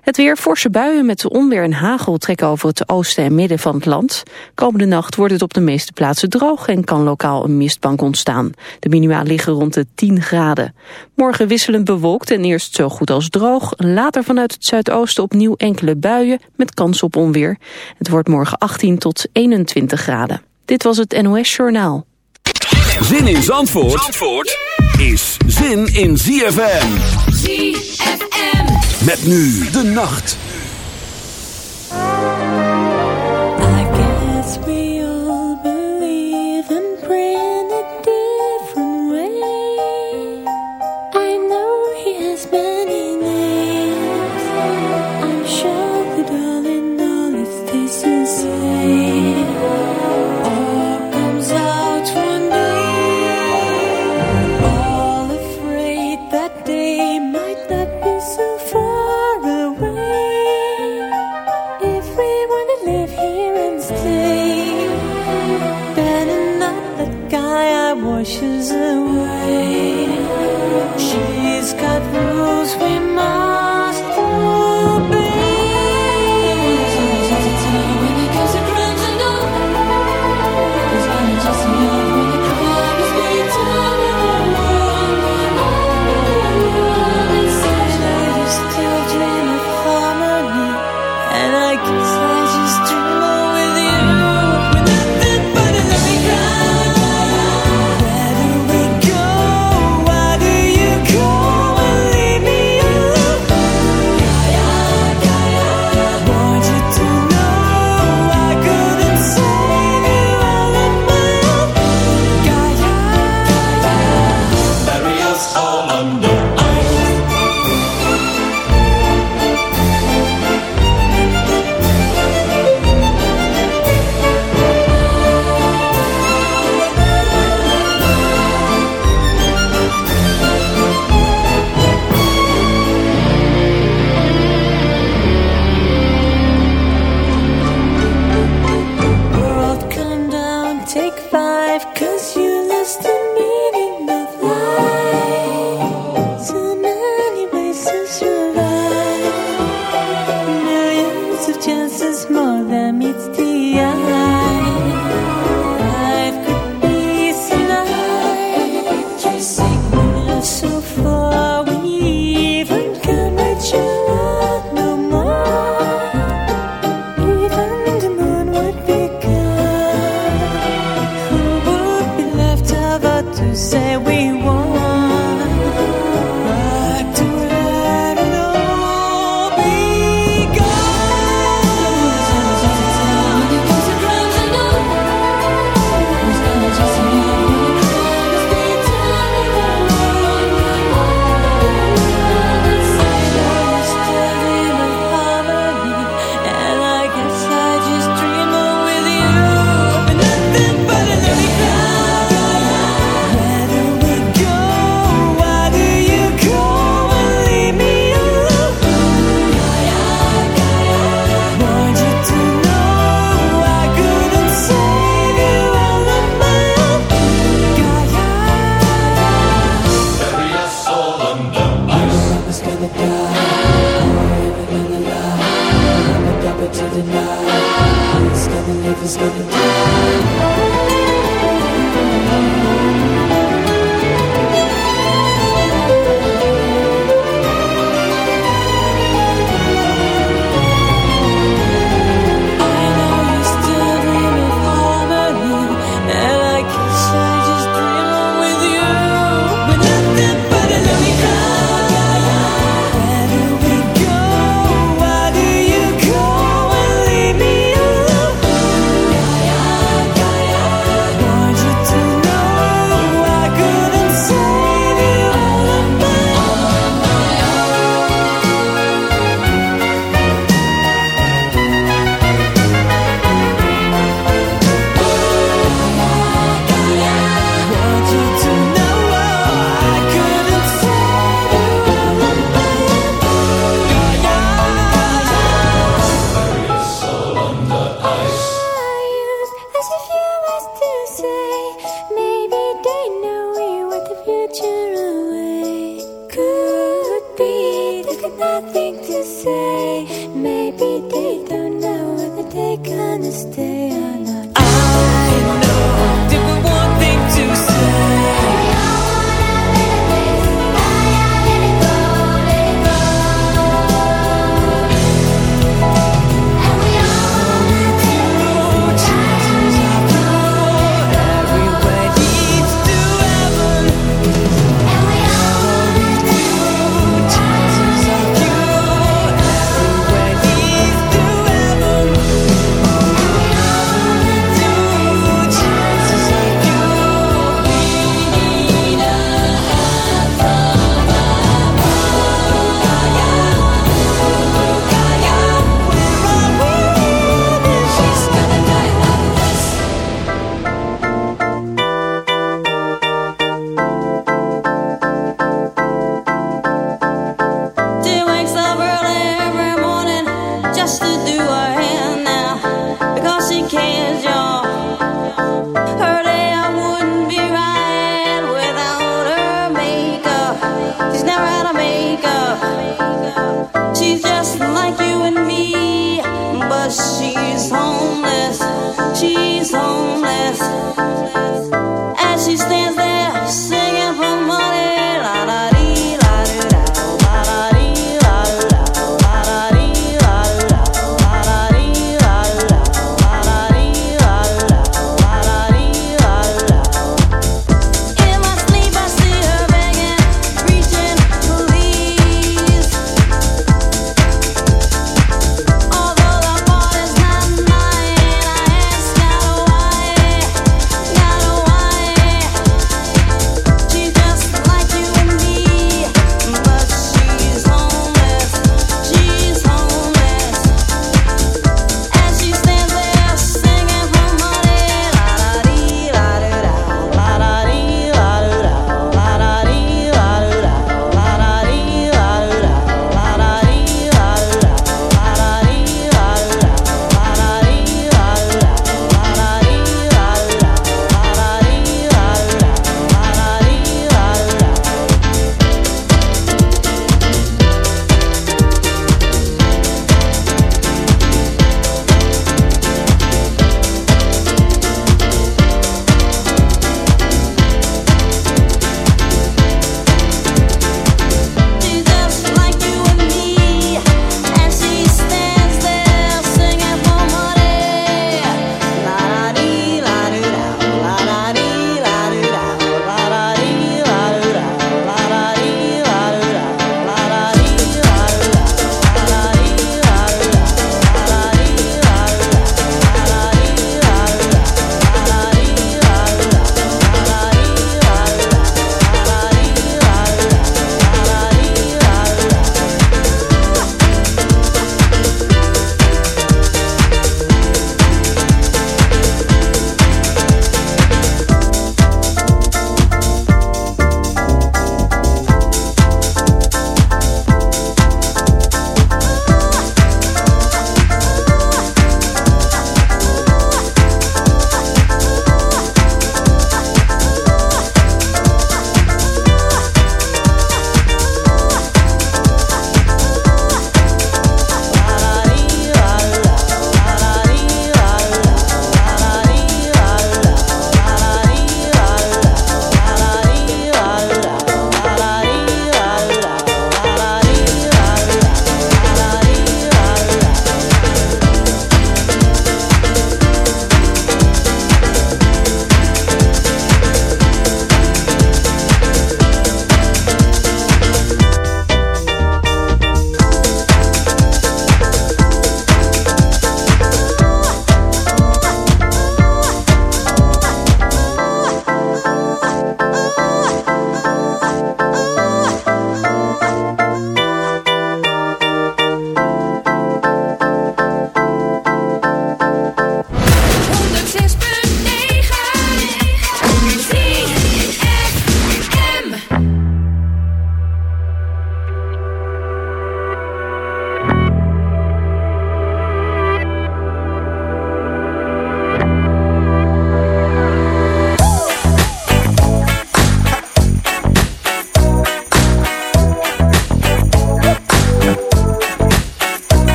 Het weer forse buien met onweer en hagel trekken over het oosten en midden van het land. Komende nacht wordt het op de meeste plaatsen droog en kan lokaal een mistbank ontstaan. De minima liggen rond de 10 graden. Morgen wisselend bewolkt en eerst zo goed als droog. Later vanuit het zuidoosten opnieuw enkele buien met kans op onweer. Het wordt morgen 18 tot 21 graden. Dit was het NOS Journaal. Zin in Zandvoort, Zandvoort is zin in ZFM. ZFM. Met nu de nacht.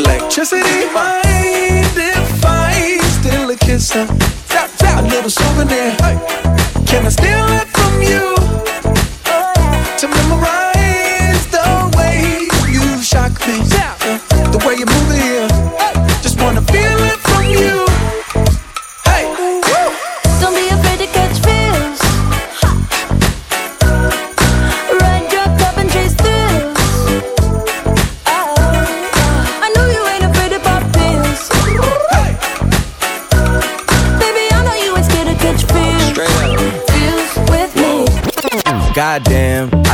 Electricity. Mind if I steal a kiss? Uh, tap, tap. A little souvenir. Hey. Can I steal it from you? Goddamn,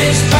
this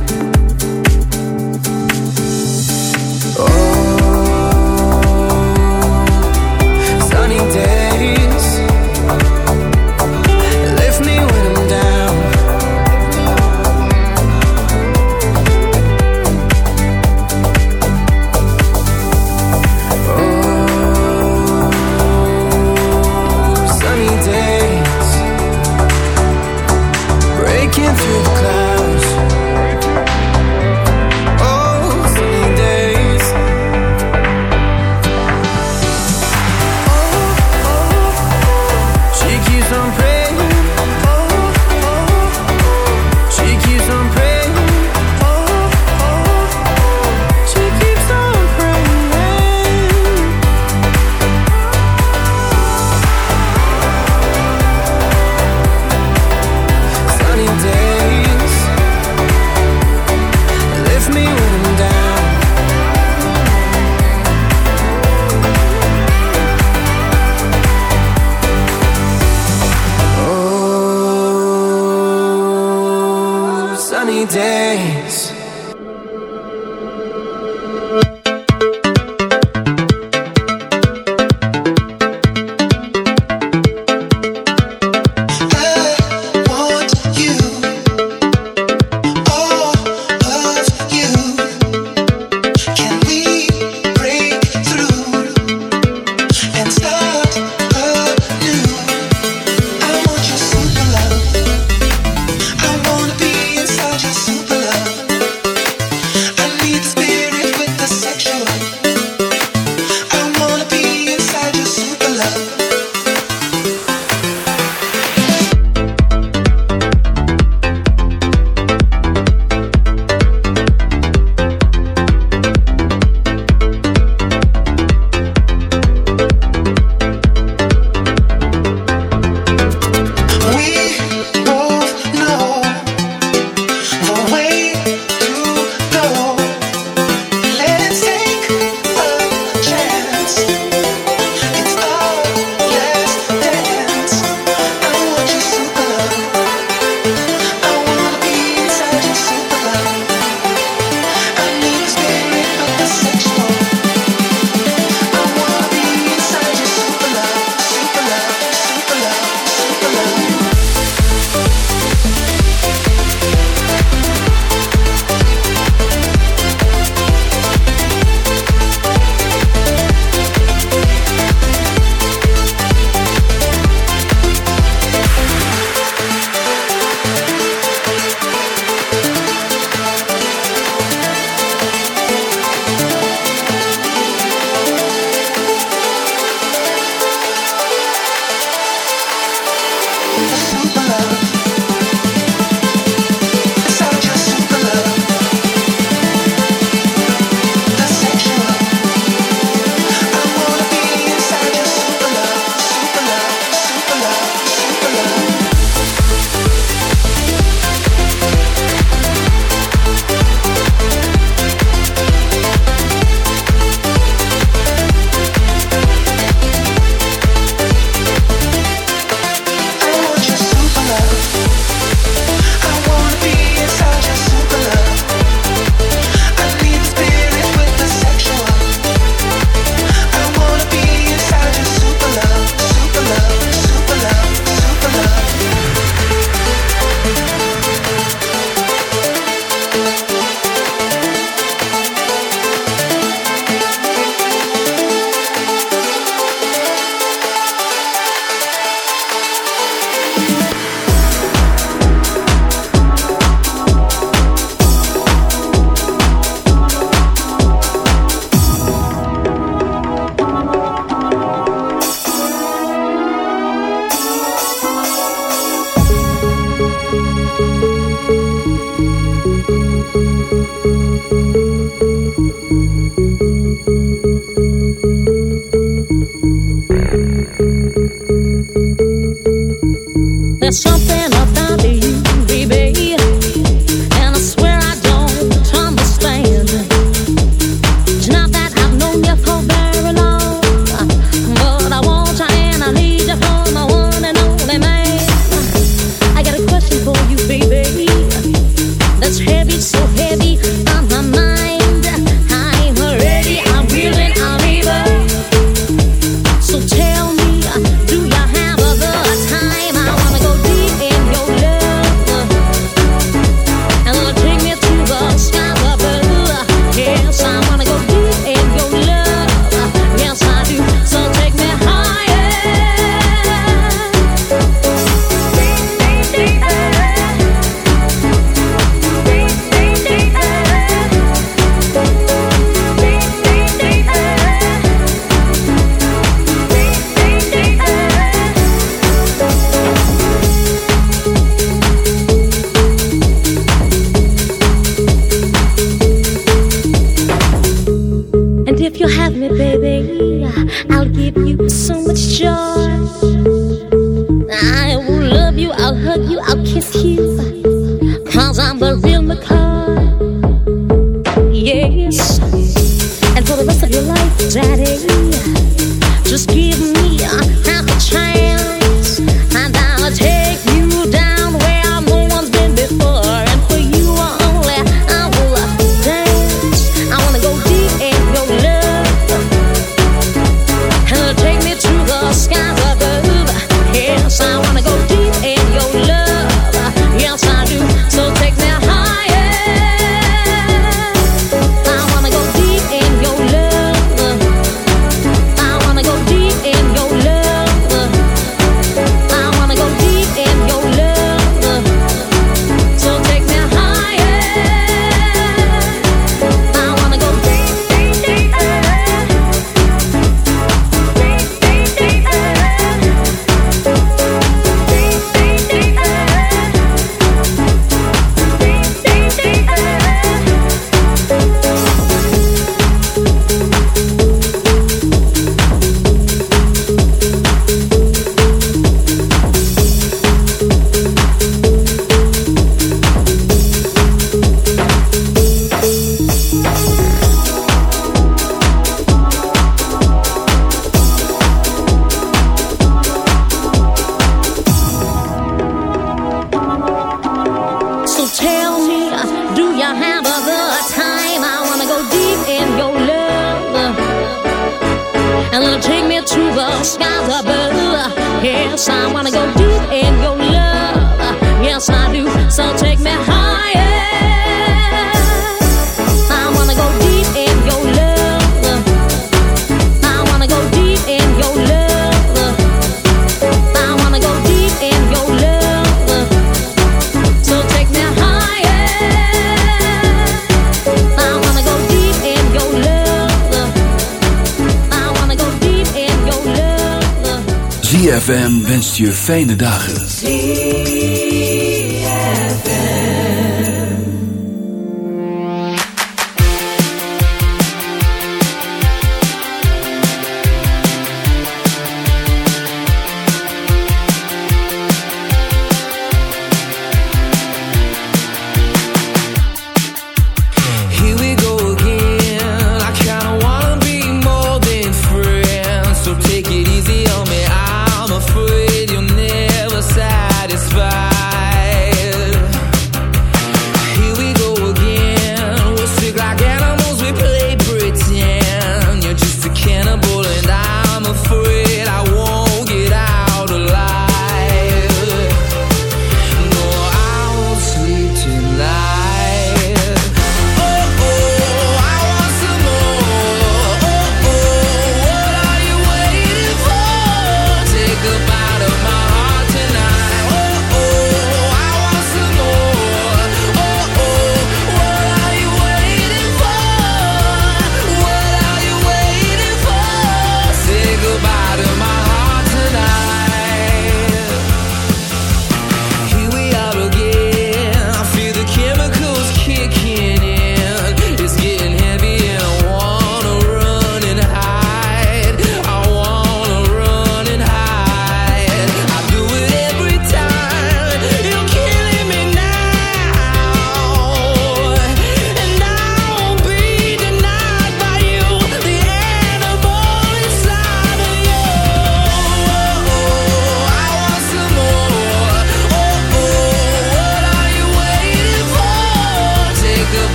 Fijne dagen.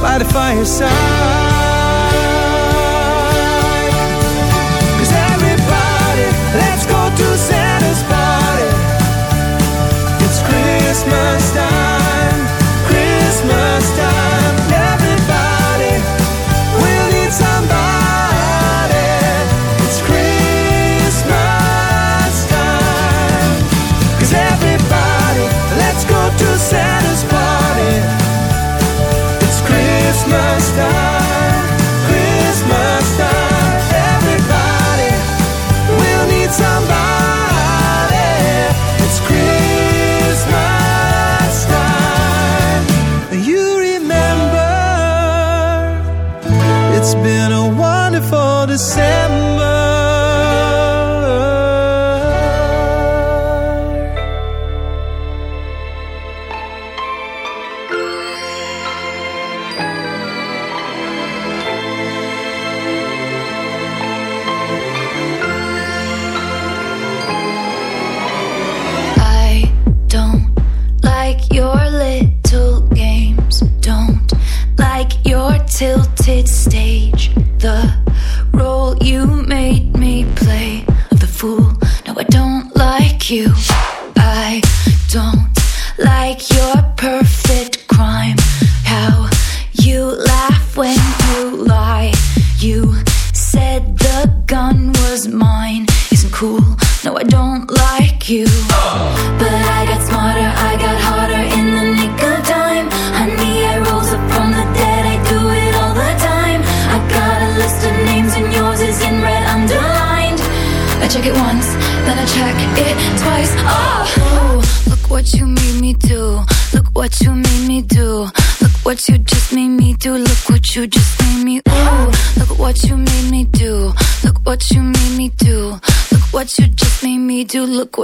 by the fireside.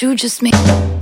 you just made.